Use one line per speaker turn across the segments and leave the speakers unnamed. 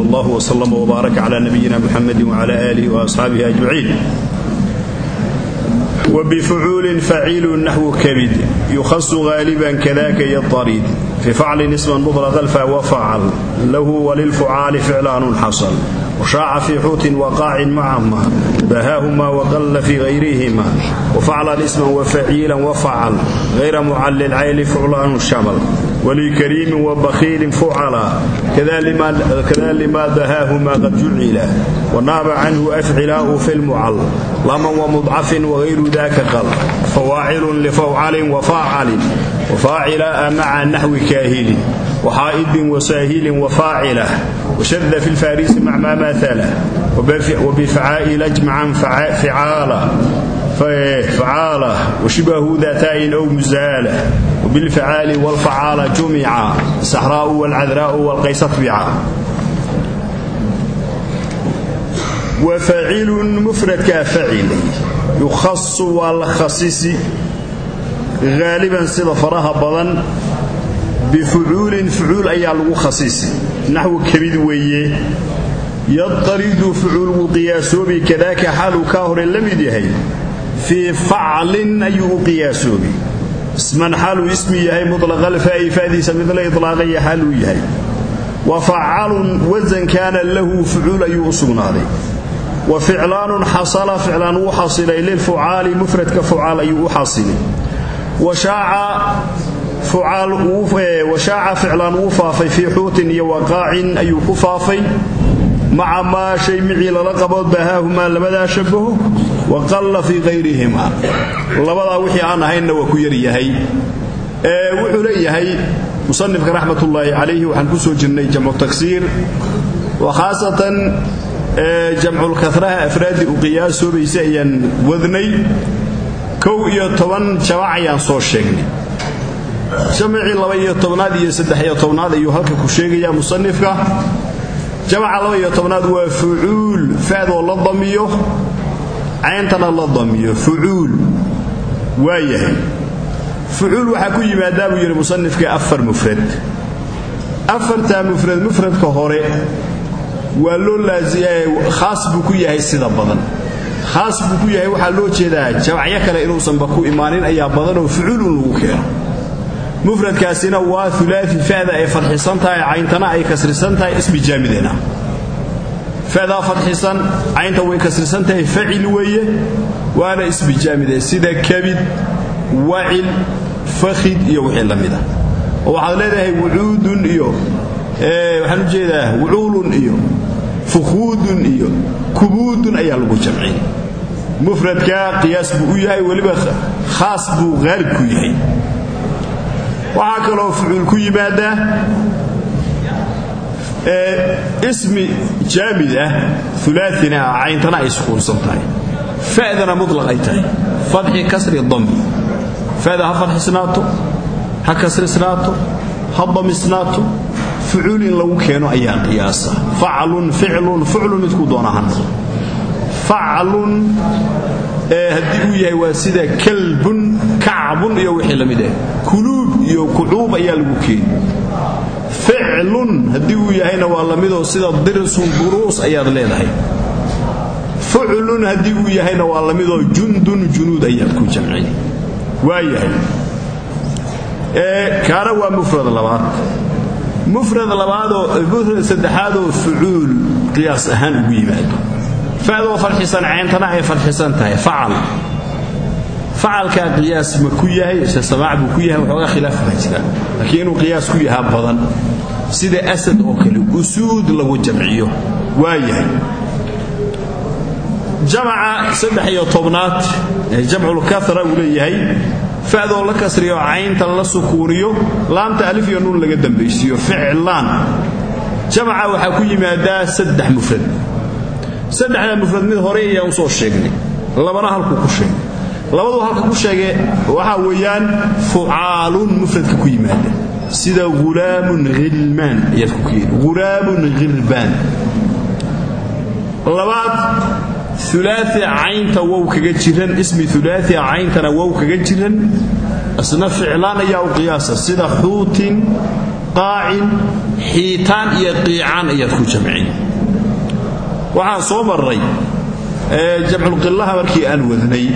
sal allah wslm wbaarak cla nabiyina muxamedi wcla alih waasxaabihi ajmaciin wbifucuulin faciilu naxwu kabid yukhasu haaliban kadaka yaariid fi faclin isman mudlaqa fawa facal lahu walilfucaali ficlaanun xasal wshaaca fi xuutin waqaacin macahuma bahahuma waqalla fi hayrihima wafaclan isman wafaciilan wafacal hayra mucallilcayli fuclaanu shamal wlikariimi wabakiilin fucala kada lima dahaahuma qad jucila wanaaba canhu afcilaau fi lmucal laman wamudcafin wagayru daka qal fawaacilun lifawcalin wafaacalin wafaacilaa maca naxwi kaahilin waxaa'idin wasaahilin wafaacilah washada fi lfarisi macmaa maala wbifacaa'il ajmacan ficaala facaala washibhu daataain ow musaala وشبه ذاتين أو مزالة وبالفعال والفعال جمعا السحراء والعذراء والقيس اطبعا وفعل مفرد كفعل يخص والخصيص غالبا سيده فراها بدن بفعول فعول أيا لغو خصيص نحو كبد ويه يضطرد فعول قياسوبي كذاك حال isman xaaluu ismi yahay mulaqalfa'i fadiisa midla ilaaqaya xaaluu yahay. Wa facalun wasan kaana lahu fucuul ayuu u sugnaaday. Wa ficlaanun xasala ficlaan wuu xasilay. Lilfucaali mufradka fucaal ayuu u xasilay. Washaaca ficlaan wuu faafay fii xuutin iyo waqaacin ayuu ku faafay. Maca maa shay micii lala qaboodba haahumaa labadaa shabahu wa qalla fii hayrihimaa labadaa wixii aan ahaynna waa ku yaryahay ee wuxuu leeyahay musanifka raxmatullaahi calayhi waxaan ku soo jirnay jamcu tagsiir. Wa khaasatan jamculkaraha afraadii u qiyaasoobaysa ayaan wadnay. Kow iyo toban jamac ayaan soo sheegnay. Jamacii labaiyo tobnaad iyo saddexiyo tobnaad ayuu halka ku sheegayaa musanifka jamaca labaiyo tobnaad waa fucuul fadoo la damiyo cayntana la damiyo fucuul. Waa yahay. Fucuul waxaa ku yimaadaa buu yidhi musanifka afar mufrad. Afartaa mufrad mufradka hore waa loo khaas buu ku yahay sida badan. Khaas buu ku yahay waxaa loo jeedaa jamacyo kale inuusanba ku imaanin ayaa badan oo fucuul un lagu keeno. Mufradkaasina waa ulaai fada ay fadxisan tahay cayntana ay kasrisan tahay ismi jaamidena fadaa fadxisan caynta way kasrisan tahay facil weeye waana ismi jaamide sida kabid wacil fakhid iyo wixii la mida oo waxaad leedahay wucuudun iyo waxaan u jeedaa wucuulun iyo fukhuudun iyo kubuudun ayaa lagu jamcin mufradka qiyaas buu u yahay weliba khaas buu haalib ku yahay waxaa kaloo fucuul ku yimaadaa ismi jaamid ah ulaaina ah cayntana ay sukuunsan tahay fa'dana mutlaq ay tahay. Fadxi kasri dami fa'da ha fadxisnaato ha kasrisnaato ha damisnaato fucuul in lagu keeno ayaa qiyaasa. Faclun ficlun fuclun midkuu doona ha noqdo faclun haddii uu yahay waa sida kalbun kacbun iyo wixii la mid ah. Kuluub iyo kucuub ayaa lagu keeni ficlun haddii uu yahayna waa la midoo sida dirsun duruus ayaad leedahay. Fuclun haddii uu yahayna waa la midoo jundun junuud ayaad ku jamcin. Waa yahay. Kaana waa mufrad labaad. Mufrad labaadoo mufrad saddexaadoo fucuul qiyaas ahaan ugu yimaado. Fadoo farxisan cayntana ay farxisan tahay. Facal. Facalkaa qiyaas ma ku yahay se samaac buu ku yahay waxoogaa khilaaf baa badan sida asad oo kale usuud lagu jamciyo. Waa yahay. Jamaca saddex iyo tobnaad ee jamculkahra uu leeyahay fa'doo la kasriyo caynta la sukuuniyo laamta alif iyo nuun laga dambaysiiyo ficlaan. Jamaca waxaa ku yimaadaa saddex mufrad. Saddexda mufrad mid hore ayaan u soo sheegnay labana halkuu ku sheegay. Labaduu halka ku sheege waxaa weeyaan fucaalun mufradka ku yimaada sida hulaamun hilmaan ayaad ku keeni hulaamun hirbaan labaad ulaai caynta wow kaga jiran ismi ulaai cayntana wow kaga jiran. Isna ficlaan ayaa u qiyaasa. Sida xuutin qaacin
xiitaan iyo qiicaan ayaad ku jamcin waxaan soo marray jamculqillaha markii aan wadnay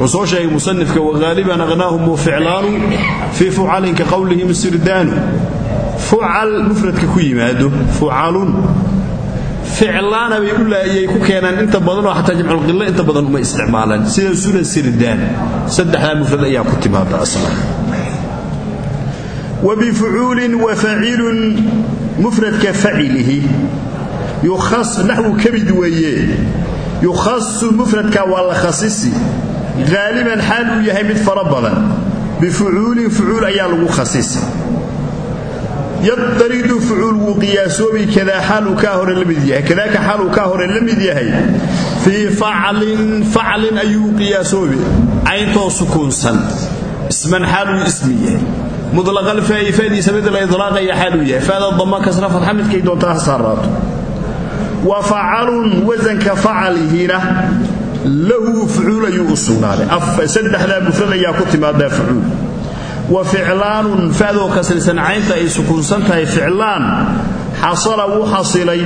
wuxuu soo sheegay musanifka waghaaliban aqhnaahum ficlaanu fii fucalin ka qowlihim sirdaanu fucal mufradka ku yimaado fucalun ficlaana bay u laayay ku keenaan inta badanoo xataa jamculqilla inta badan uma isticmaalaan. Sida suna sirdaan. Saddexdaa mufrad ayaa ku timaada aslan
wabifucuulin wa facilun mufradka facilihi naxwu kabid weeye. Yukhasu mufradka waa la khasisi haaliban xaal uu yahay mid fara badan. Bifucuulin fucuul ayaa lagu khasisi yadaridu fucuul wuu qiyaasoobi kadaa xaaluu kaa hore la mid yahay. Kadaaka xaaluu kaa hore la mid yahay fii faclin faclin ayuu qiyaasoobi. Cayntoo sukuunsan. Isman xaaluu ismi yahay. Mulaqal faa'i faadiisa mid la idlaaqaya xaaluu yahay lahu fucuul ayuu u sugnaaday. Saddexdaa mufrad ayaa ku timaadaa fucuul wa ficlaanun fadoo kasrisan caynta ay sukuunsan tahay ficlaan xasala wuu xasilay.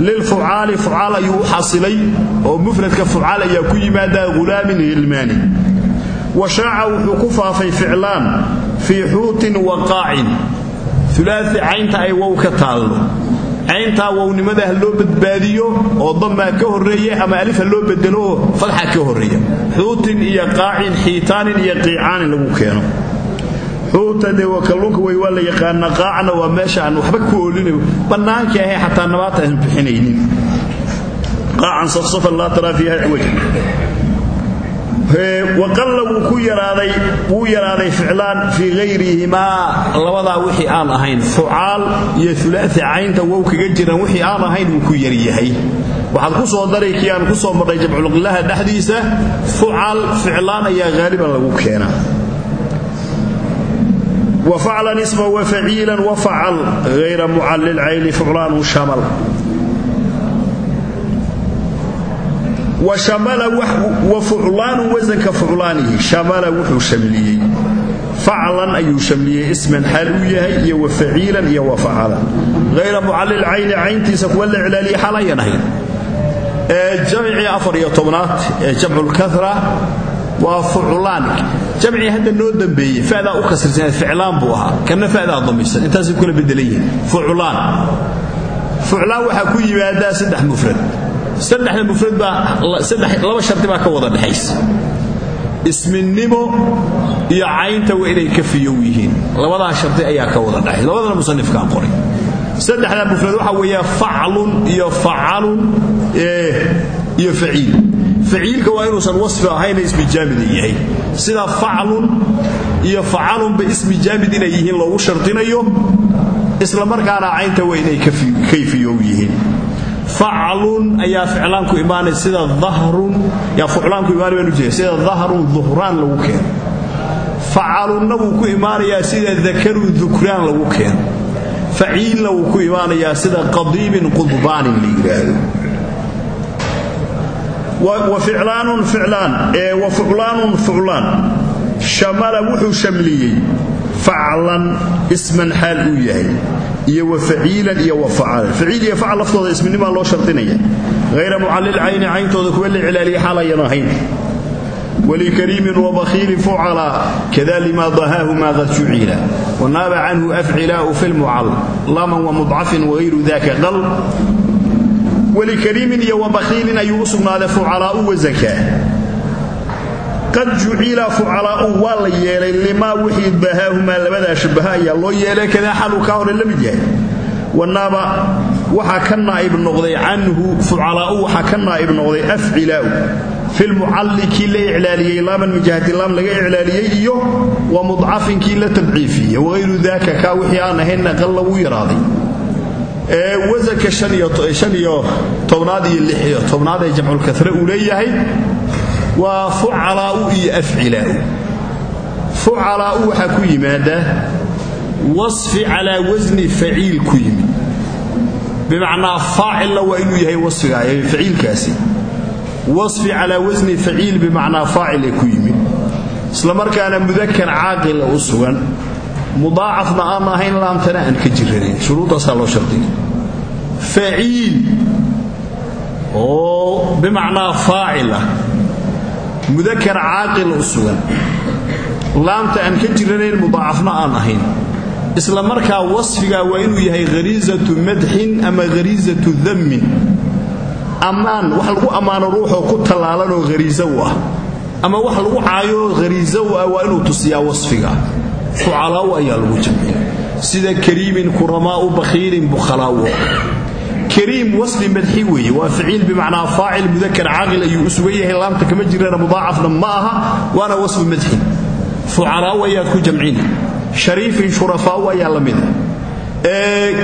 Lilfucaali fucaal ayuu u xasilay oo mufradka fucaal ayaa ku yimaadaa hulaamin hilmaani wa shaaca wuxuu ku faafay ficlaan fii xuutin wa qaacin. Ulaai caynta ay wow ka taallo cayntaa wownimada ha loo badbaadiyo oo dammaa ka horreeya ama alif loo bedelo fadxa ka horreeya. Xuutin iyo qaacin xiitaanin iyo qiicaanin lagu keeno. Xuuta dee waa kalluunka wey waa qaacna waa meesha aan waxba ku oolinayo bannaankii ahay xataa nabaata aan bixinaynin. Qaacan safsafan laa taraa fiiha ciwaja waqalla wuu yaraaday ficlaan fii hayrihimaa labadaa wixii aan ahayn fucaal iyo ulaai caynta wow kaga jiran wixii aan ahayn wuu ku yaryahay waxaad ku soo daray kii ku soo marnay jamculqillaha dhexdiisa fucal ficlaan ayaa haaliban lagu keenaa. Wafaclan isma wafaciilan wafacal hayra mucallil cayni fuclaanu shamal wa fuclaanu wasanka fuclaanihi. Shamala wuxuu shamliyey faclan ayuu shamliyey isman xaal uu yahay iyo wa faciilan iyo wa facalan hayra mucallil cayni cayntiisa kuwa la cilaaliya xaal ayan ahayn. Jamcii afar iyo tobnaad ee jamculkara waa fuclaan. Jamcii hadda noo dambeeyey fadaa u kasrisan ficlaan buu ahaa. Kana fadaa damisan intaasay kula bedelan yihiin fuclaan. Fuclaan waxaa ku yimaadaa saddex mufrad saddexda mufrad baa laba shardi ka wada dhexaysa isminimo iyo caynta waa inay ka fiyow yihiin. Labadaa shardi ayaa ka wada dhexaysa labadana musanifkaan qoray. Saddexdaa mufrad waxaa weeya faclun iyo facalun iyo faciil. Faciilka waa inuusan wasfi ahayna ismi jaamida yahay. Sida faclun iyo facalunba ismi jaamid inay yihiin loogu shardinayo isla markaana caynta waa inay kayfiyow yihiin faclun ayaa ficlaanku imaanay sida dahrun yaa fuclaanku imaanay baan ujeeda sida dahrun duhraan lagu keeno facalunna wuu ku imaanayaa sida dakarun dukraan lagu keeno faciilna wuu ku imaanayaa sida qadiibin qudbaanin la yidhaahdo ficlaanun ficlaan ee wa fuclaanun fuclaan. Shamala wuxuu shamliyey. Faclan isman xaal uu yahay iyo wafaciilan iyo wafacalan faciil iyo facal laftooda isminimaa loo shardinaya hayra mucallil cayni cayntooda kuwa la cilaaliya xaalayana ahayn. Wlikariimin wabakiilin fucalaa kada lima dahaahumaa qad jucila wanaaba canhu afcilaau fi lmucal laman wamudcafin wagayru daka qal walikariimin iyo wabakiilin ayuu u sugnaaday fucalaau wazakaa qad jucila fucalaau waa la yeelay limaa wixii bahaahumaa labadaa shabaha ayaa loo yeelay kada xalu kaa hore la mid yahay. Wanaaba waxaa ka naaib noqday canhu fucalaau waxaa ka naaib noqday afcilaau filmucallikii la iclaaliyey laaman mijahatilaam laga iclaaliyey iyo wa mudcafinkii la tabciifiye wayru daaka kaa wixii aan ahayn aqalla wuu yaraaday. Wasanka shaniyo tobnaad iyo lixiyo tobnaad ee jamculkasre uu leeyahay waa fucalaau iyo afcilaau. Fucalaau waxaa ku yimaada wasfi calaa wasni faciil ku yimi. Bimacnaa faacilna waa inuu yahay wasfiga faciilkaasi. Wasfi calaa wasni faciil bimacnaa faacile ku yimi. Islamarkaana mudakar caaqila u sugan
mudaacafna aan ahayn laamtana aan ka jiranayn shuruudaasaa loo shardiga oo bimacnaa faacil ah mudakar caaqil u sugan. Laamta aan ka jiranayn mudaacafna aan ahayn. Isla markaa wasfigaa waa inuu yahay khariisatu madxin ama khariisatu dammin ammaan wax lagu ammaano ruuxoo ku tallaalanoo khariisa u ah. Ama wax lagu caayo khariisa u ah waa inuu tusiyaa wasfiga. Fucalaa'u ayaa lagu jamciya bakhiilin bukhalaa'u kariim wasfi madxi weeye waa ficiil bimacnaa faacil mudakar caaqil ayuu u sugan yahay. Laamta kama jirana mudaacafna ma aha waana wasfu madxin fucalaa'u ayaad ku jamcina shariifin shurafaa'u ayaa la mida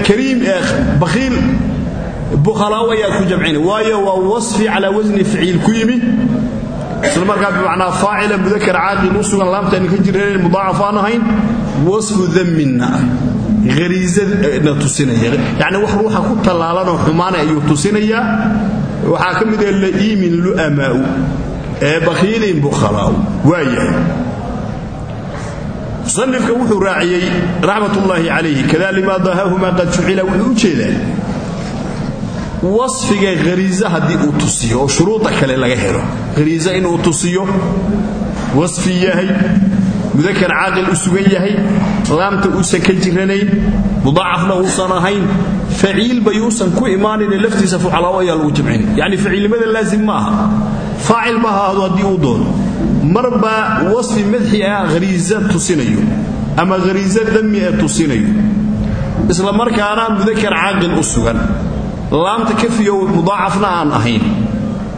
kariim bakhiil bukhalaa'u ayaad ku jamcina waayo waa wasfi calaa wasni ficiil ku yimi. Isla markaa ah hariizana tusinaya. Yacni wax ruuxa ku tallaalanoo xumaana ayuu tusinayaa waxaa ka mid ah la'iimin lu'amaa'u ee bakhiilin bukhalaa'u waayahay musanifka wuxuu raaciyey raxmatullaahi calayhi kada limaa dahaahumaa qad jucila wuxuu u jeedaa wasfiga khariisa haddii uu tusiyo oo shuruuda kale laga helo. Khariisa inuu tusiyo wasfi yahay mudakar caaqil u sugan yahay laamta uusan ka jiranayn mudaacafna uusan ahayn faciilba yuusan ku imaanayne laftiisa fucalaawo ayaa lagu jamcin yacni faciilnimada laazim ma aha. Ma ahaado haddii uu marba wasfi madxi ah khariisa tusinayo ama khariisa dami ee tusinayo. Isla markaana mudakar caaqil u sugan. Laamta kafiyo mudaacafna aan ahayn.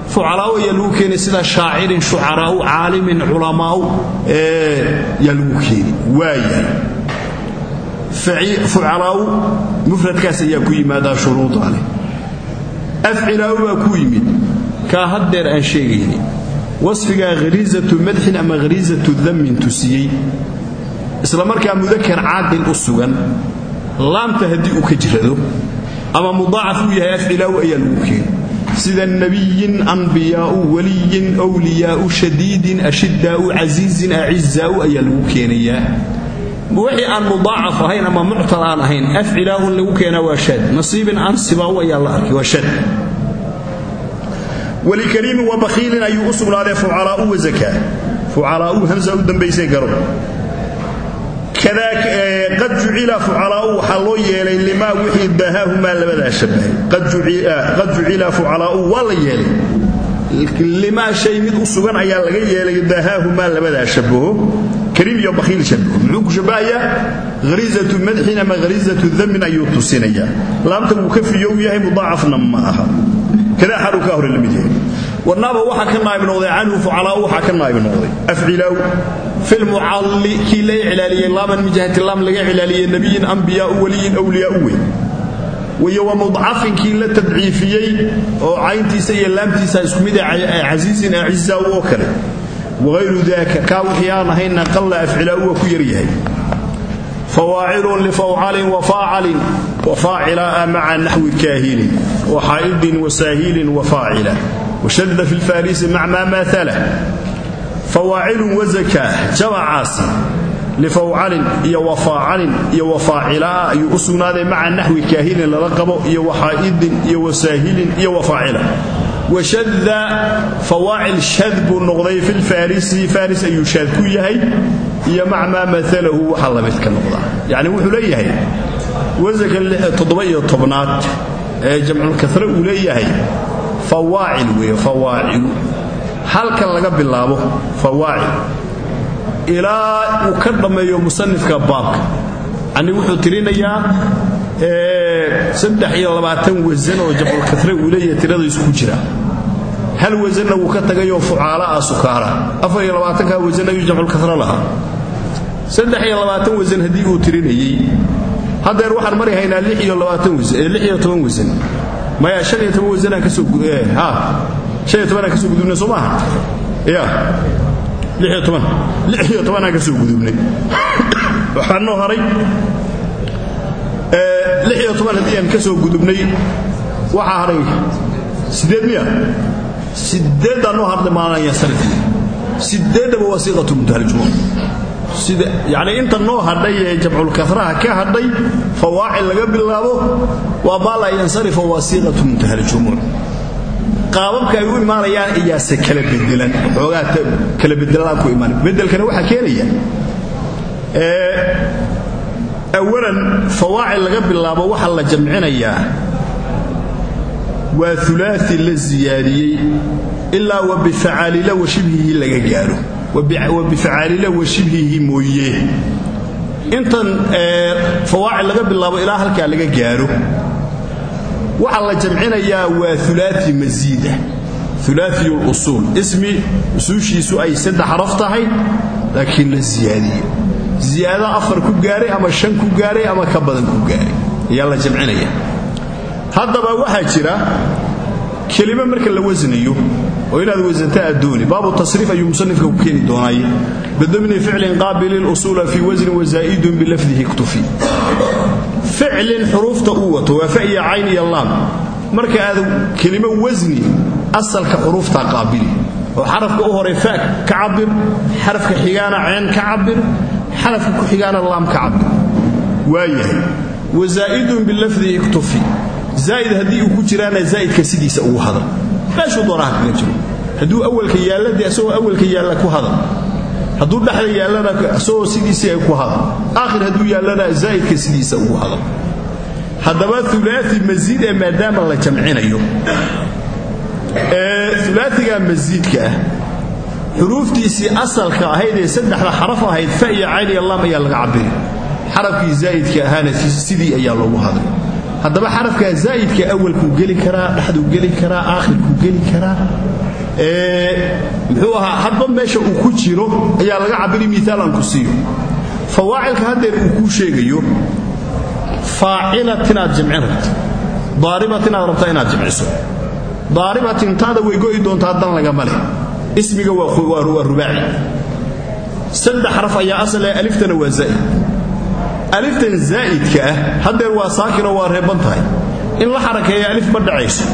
Fucalaa'u ayaa lagu keenay sida shaacirin shucaraa'u caalimin culamaa'u yaa lagu keeni waayahay fucalaa'u mufradkaas ayaa ku yimaadaa shuruudaa leh afcilaa'u baa ku yimid kaa haddeer aan sheegayni wasfigaa khariisatu madxin ama khariisatu dammin tusiyey. Isla markaa mudakar caaqil u sugan laamta haddii uu ka jirado ama mudaacaf uu yahay afcilaa'u ayaa lagu keeni sida nabiyin anbiyaau waliyin wliyaau shadiidin ashidaau casiizin acizaau ayaa lagu keenayaa. Wixii aan mudaacaf ahayn ama muctal aan ahayn afcilaahun lagu keenaa waa shaad nasiibin ansibaau ayaa la arkay waa shaad walikariimin wa bakhiilin ayuu u sugnaaday fucalaa'u wazakaa fucalaa'u hamsa u dambaysay garo qad jucila fucalaa'u waxaa loo yeelay limaa wixii dahaahumaa labadaa shabahay qad jucila fucalaa'u waa la yeelay. Limaa shay mid u sugan ayaa laga yeelay dahaahumaa labadaa shabaho kariim iyo bakhiil shabaho muxuu ku shabahayaa hariisatu madxin ama hariisatu damin ayuu tusinayaa. Laamta wuu ka fiyow yahay mudaacafna ma aha. Kadaa xalu kaa hore la mid yahay warnaaba waxaa ka naa'ib noqday canhu fucalaa'u waxaa ka naa'ib noqday afcilaaw fi lmucalli kii la iclaaliyey laaban min jihati laam laga iclaaliyey nebiyin ambiyaau waliyin wliyaau wey wayo wa mudcafinkii la tadciifiyey oo cayntiisa iyo laamtiisa isku mid casiisin acizaa oo kale. Wahayru daaka kaa wixii aan ahayna qalla afcilaa'u waa ku yaryahay fawaacilun lifawcalin wafaacalin wafaacilaa maca naxwi kaahilin waxaa'idin wasaahilin wafaacila washadda fi lfarisi mac maa maala fawaacilun wazakaa jamacaasi lifawcalin iyo wafaacalin iyo wafaacilaa ayuu u sugnaaday maca naxwi kaahilin lala qabo iyo waxaa'idin iyo wasaahilin iyo wafaacila washadda fawaacil shad buu noqday fi lfarisi faris ayuu shaad ku yahay iyo mac maa maalahu waxa lamidka noqda yacni wuxuu leeyahay leeyahay fawaacil weeye fawaacilu. Halkan laga bilaabo fawaacil. Ilaa uu ka dhammeeyo musanifka baabka. Yani wuxuu tirinayaa wasan oo jamculkasre uu leeyahay tirada isku jira. Hal wasanna wuu ka tagayoo fucaala'a sukaara. Afar iyo labaatankaa wasan ayuu jamculkasre lahaa. Saddex iyo labaatan wasan haddii uu tirinayey. Haddeer waxaan mari haynaa iyo labaatan wasan lix iyo toban wasan maya shan iyo toban wasanaan ka soo ha? Shan iyo tobanaan ka soo gudubnay soo maaha? Ya. Lix iyo toban lix iyo tobanaan ka soo gudubnay waxaa noo haray. Lix iyo toban haddii aan ka soo gudubnay waxaa haray siddeed miya? Siddeeddaan noo hadlay maalanaya sannadkii siddeeddaba waa siiqatu muntahaljumuc sida yacni inta noo hadhay ee jamculkasraha ka hadhay fawaacil laga bilaabo waa baala yansarifa waa siiqatu muntaha qaababka ay u imaanayaan iyaase kala bedelan xoogaa kala bedelaan ku imaan. Bedelkana waxaa keenaya awalan fawaacil laga bilaabo waxaa la jamcinayaa waa ulaai la ziyaadiyey ilaa wa bifacaalila wa shibhihi laga gaaro wa bifacaalila wa shibhihi mooye. Intan fawaacil laga bilaabo ilaa halkaa laga gaaro. Waxaa la jamcinayaa waa ulaai masiida ulaai lusuul ismi usuushiisu ay saddex xaraf tahay laakiin la ziyaadiye ziyaado afar ku gaaray ama shan ku gaaray ama ka badan ku gaaray. Ayaa la jamcinaya haddaba waxaa jira kelimo marka la wasnayo oo inaad wasantaa addooni baabu tasriif ayuu musanifka ku keeni doonay bidamni ficlin qaabilin usula fii wasnin wazaa'idun bilafdihi ktufi ficlin xuruufta uu wato waa fa iyo cayn iyo laam. Marka aad kelimo wasni asalka xuruuftaa qaabili. Oo xarafka u horay fa ka cabir xarafka xigaana ceen ka cabir xarafka ku xigaana laam ka cabir uu ku jiraana zaa'idka hadal meeshuu doonaha kaga jiro. Hadduu awalka yaalla dee awalka yaalla ku hadal hadduu dhexda yaallana asagoo sidiisii ay ku hadal aakhir hadduu yaallana zaa'idka sidiisa ugu hadal. Haddaba ulaai masiid ee maadaama la jamcinayo ee ulaaiga masiidka ah xuruuftiisii asalka ahayd ee saddexda xaraf ahayd fa iyo cayn iyo lam ayaa laga cabiri xarafkii zaa'idka ahaana sidii ayaa loogu hadlay haddaba xarafkaa zaa'idka awalkuu geli karaa dhexduu geli karaa aakhirkuu geli karaa muxuu ahaa hadba meesha uu ku jiro ayaa laga cabiri miaal aan ku siiyo. Fawaacilka haddeer uu kuu sheegayo faacilat inaad jamcin rabto daaribat inaad rabta inaad jamciso daaribatin taada way go'i doontaa dan lagama leh ismiga waa rubaaci. Saddex xaraf ayaa asal aliftana waa zaa'id aliftan zaa'idka ah haddeer waa saakinoo waa reeban tahay. In la xarakeeya alif ma dhacayso